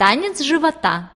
танец живота.